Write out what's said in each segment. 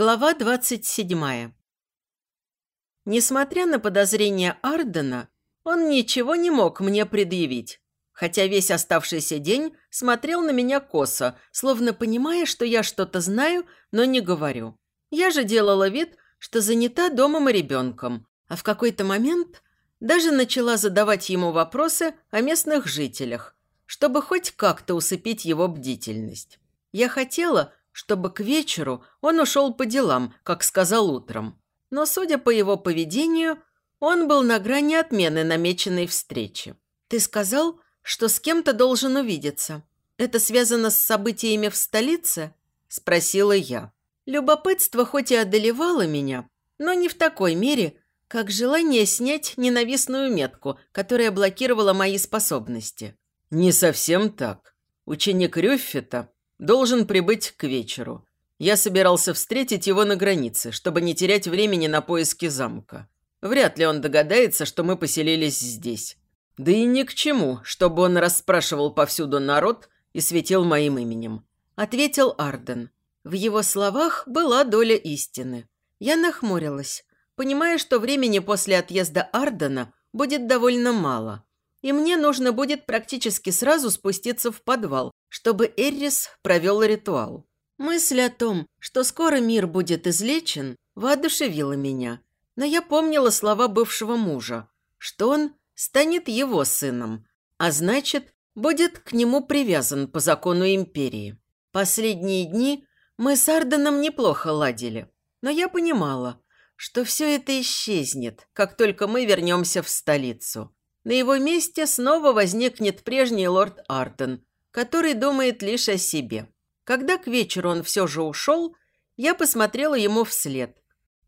Глава 27. Несмотря на подозрения Ардена, он ничего не мог мне предъявить, хотя весь оставшийся день смотрел на меня косо, словно понимая, что я что-то знаю, но не говорю. Я же делала вид, что занята домом и ребенком, а в какой-то момент даже начала задавать ему вопросы о местных жителях, чтобы хоть как-то усыпить его бдительность. Я хотела, чтобы к вечеру он ушел по делам, как сказал утром. Но, судя по его поведению, он был на грани отмены намеченной встречи. «Ты сказал, что с кем-то должен увидеться. Это связано с событиями в столице?» – спросила я. Любопытство хоть и одолевало меня, но не в такой мере, как желание снять ненавистную метку, которая блокировала мои способности. «Не совсем так. Ученик Рюффета Должен прибыть к вечеру. Я собирался встретить его на границе, чтобы не терять времени на поиски замка. Вряд ли он догадается, что мы поселились здесь. Да и ни к чему, чтобы он расспрашивал повсюду народ и светил моим именем. Ответил Арден. В его словах была доля истины. Я нахмурилась, понимая, что времени после отъезда Ардена будет довольно мало. И мне нужно будет практически сразу спуститься в подвал, чтобы Эррис провел ритуал. Мысль о том, что скоро мир будет излечен, воодушевила меня. Но я помнила слова бывшего мужа, что он станет его сыном, а значит, будет к нему привязан по закону империи. Последние дни мы с Арденом неплохо ладили, но я понимала, что все это исчезнет, как только мы вернемся в столицу. На его месте снова возникнет прежний лорд Арден, который думает лишь о себе. Когда к вечеру он все же ушел, я посмотрела ему вслед,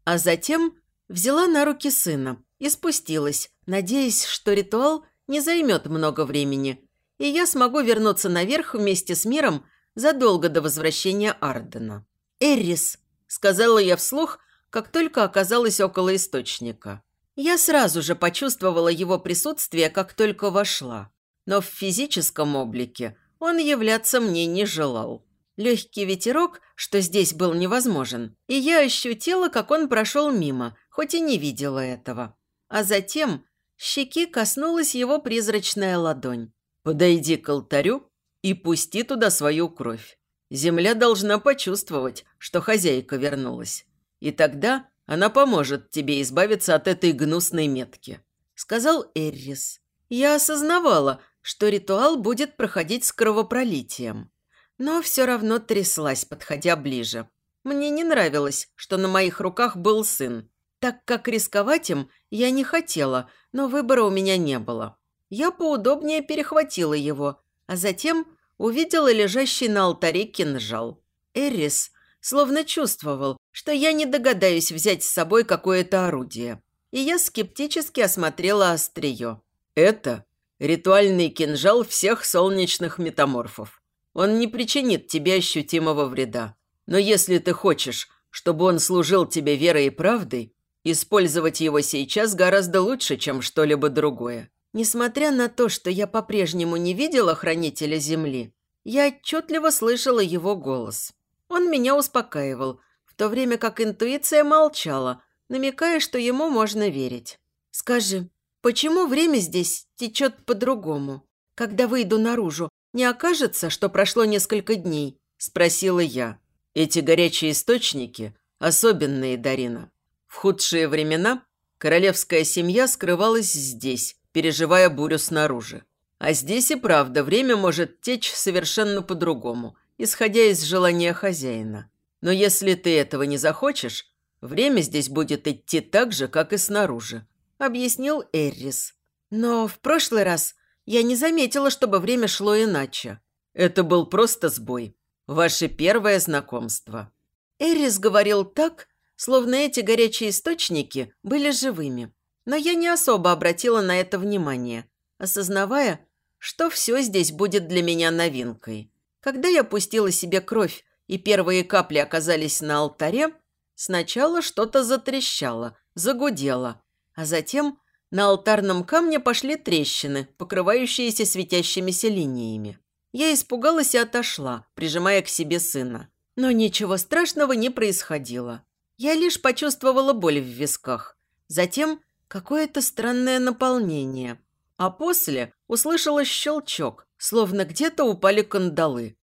а затем взяла на руки сына и спустилась, надеясь, что ритуал не займет много времени, и я смогу вернуться наверх вместе с миром задолго до возвращения Ардена. «Эррис», — сказала я вслух, как только оказалась около источника. Я сразу же почувствовала его присутствие, как только вошла. Но в физическом облике он являться мне не желал. Легкий ветерок, что здесь был невозможен, и я ощутила, как он прошел мимо, хоть и не видела этого. А затем щеки коснулась его призрачная ладонь. «Подойди к алтарю и пусти туда свою кровь. Земля должна почувствовать, что хозяйка вернулась. И тогда она поможет тебе избавиться от этой гнусной метки», — сказал Эррис. Я осознавала, что ритуал будет проходить с кровопролитием. Но все равно тряслась, подходя ближе. Мне не нравилось, что на моих руках был сын, так как рисковать им я не хотела, но выбора у меня не было. Я поудобнее перехватила его, а затем увидела лежащий на алтаре кинжал. Эрис словно чувствовал, что я не догадаюсь взять с собой какое-то орудие. И я скептически осмотрела острие. «Это Ритуальный кинжал всех солнечных метаморфов. Он не причинит тебе ощутимого вреда. Но если ты хочешь, чтобы он служил тебе верой и правдой, использовать его сейчас гораздо лучше, чем что-либо другое. Несмотря на то, что я по-прежнему не видела Хранителя Земли, я отчетливо слышала его голос. Он меня успокаивал, в то время как интуиция молчала, намекая, что ему можно верить. «Скажи, Почему время здесь течет по-другому? Когда выйду наружу, не окажется, что прошло несколько дней?» – спросила я. «Эти горячие источники особенные, Дарина. В худшие времена королевская семья скрывалась здесь, переживая бурю снаружи. А здесь и правда время может течь совершенно по-другому, исходя из желания хозяина. Но если ты этого не захочешь, время здесь будет идти так же, как и снаружи объяснил Эррис. Но в прошлый раз я не заметила, чтобы время шло иначе. Это был просто сбой. Ваше первое знакомство. Эррис говорил так, словно эти горячие источники были живыми. Но я не особо обратила на это внимание, осознавая, что все здесь будет для меня новинкой. Когда я пустила себе кровь, и первые капли оказались на алтаре, сначала что-то затрещало, загудело, а затем на алтарном камне пошли трещины, покрывающиеся светящимися линиями. Я испугалась и отошла, прижимая к себе сына. Но ничего страшного не происходило. Я лишь почувствовала боль в висках. Затем какое-то странное наполнение. А после услышала щелчок, словно где-то упали кандалы.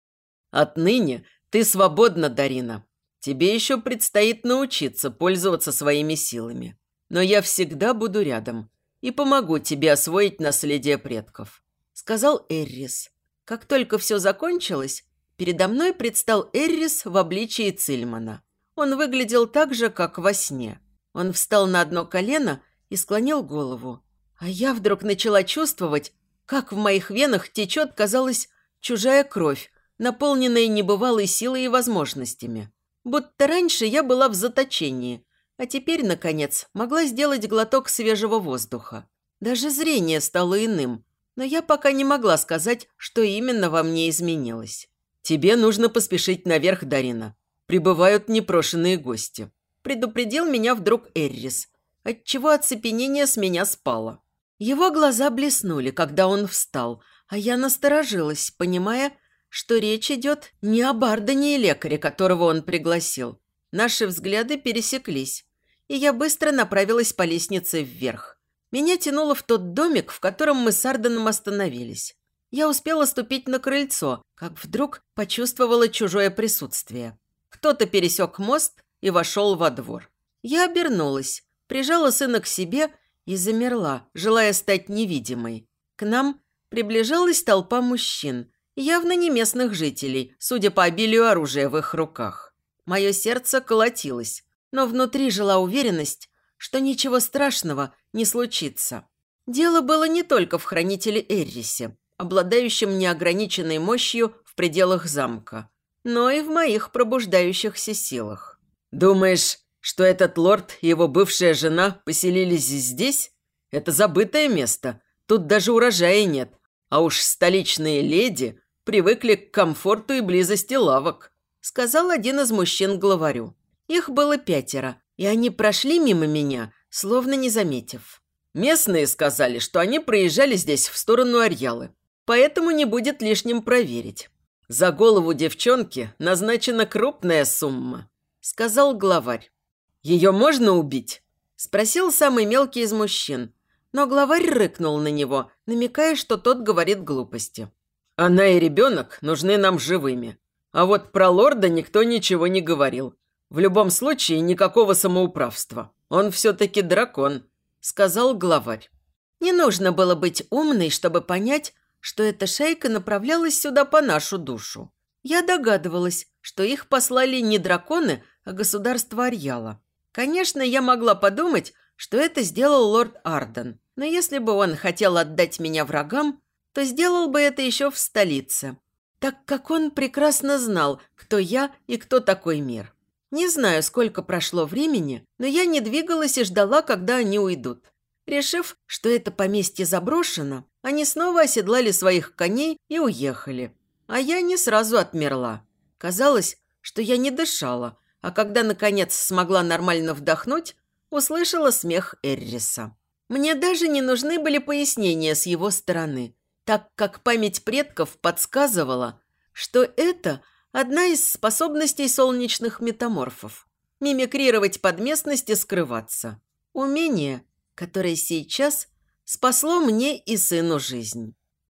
«Отныне ты свободна, Дарина. Тебе еще предстоит научиться пользоваться своими силами. Но я всегда буду рядом и помогу тебе освоить наследие предков», – сказал Эррис. Как только все закончилось, передо мной предстал Эррис в обличии Цильмана. Он выглядел так же, как во сне. Он встал на одно колено и склонил голову. А я вдруг начала чувствовать, как в моих венах течет, казалось, чужая кровь, наполненная небывалой силой и возможностями. Будто раньше я была в заточении, а теперь, наконец, могла сделать глоток свежего воздуха. Даже зрение стало иным, но я пока не могла сказать, что именно во мне изменилось. «Тебе нужно поспешить наверх, Дарина. Прибывают непрошенные гости», – предупредил меня вдруг Эррис, отчего оцепенение с меня спало. Его глаза блеснули, когда он встал, а я насторожилась, понимая, что речь идет не о Бардане и лекаре, которого он пригласил. Наши взгляды пересеклись, и я быстро направилась по лестнице вверх. Меня тянуло в тот домик, в котором мы с Арденом остановились. Я успела ступить на крыльцо, как вдруг почувствовала чужое присутствие. Кто-то пересек мост и вошел во двор. Я обернулась, прижала сына к себе и замерла, желая стать невидимой. К нам приближалась толпа мужчин, явно не местных жителей, судя по обилию оружия в их руках. Мое сердце колотилось, но внутри жила уверенность, что ничего страшного не случится. Дело было не только в хранителе Эррисе, обладающем неограниченной мощью в пределах замка, но и в моих пробуждающихся силах. «Думаешь, что этот лорд и его бывшая жена поселились здесь? Это забытое место. Тут даже урожая нет. А уж столичные леди привыкли к комфорту и близости лавок», сказал один из мужчин главарю. Их было пятеро, и они прошли мимо меня, словно не заметив. Местные сказали, что они проезжали здесь в сторону Арьялы, поэтому не будет лишним проверить. За голову девчонки назначена крупная сумма, сказал главарь. «Ее можно убить?» – спросил самый мелкий из мужчин. Но главарь рыкнул на него, намекая, что тот говорит глупости. «Она и ребенок нужны нам живыми. А вот про лорда никто ничего не говорил. В любом случае, никакого самоуправства. Он все-таки дракон», – сказал главарь. Не нужно было быть умной, чтобы понять, что эта шайка направлялась сюда по нашу душу. Я догадывалась, что их послали не драконы, а государство Арьяла. Конечно, я могла подумать, что это сделал лорд Арден, но если бы он хотел отдать меня врагам, то сделал бы это еще в столице, так как он прекрасно знал, кто я и кто такой мир. Не знаю, сколько прошло времени, но я не двигалась и ждала, когда они уйдут. Решив, что это поместье заброшено, они снова оседлали своих коней и уехали. А я не сразу отмерла. Казалось, что я не дышала, а когда, наконец, смогла нормально вдохнуть, услышала смех Эрриса. Мне даже не нужны были пояснения с его стороны, так как память предков подсказывала, что это одна из способностей солнечных метаморфов – мимикрировать под местность и скрываться. Умение, которое сейчас спасло мне и сыну жизнь.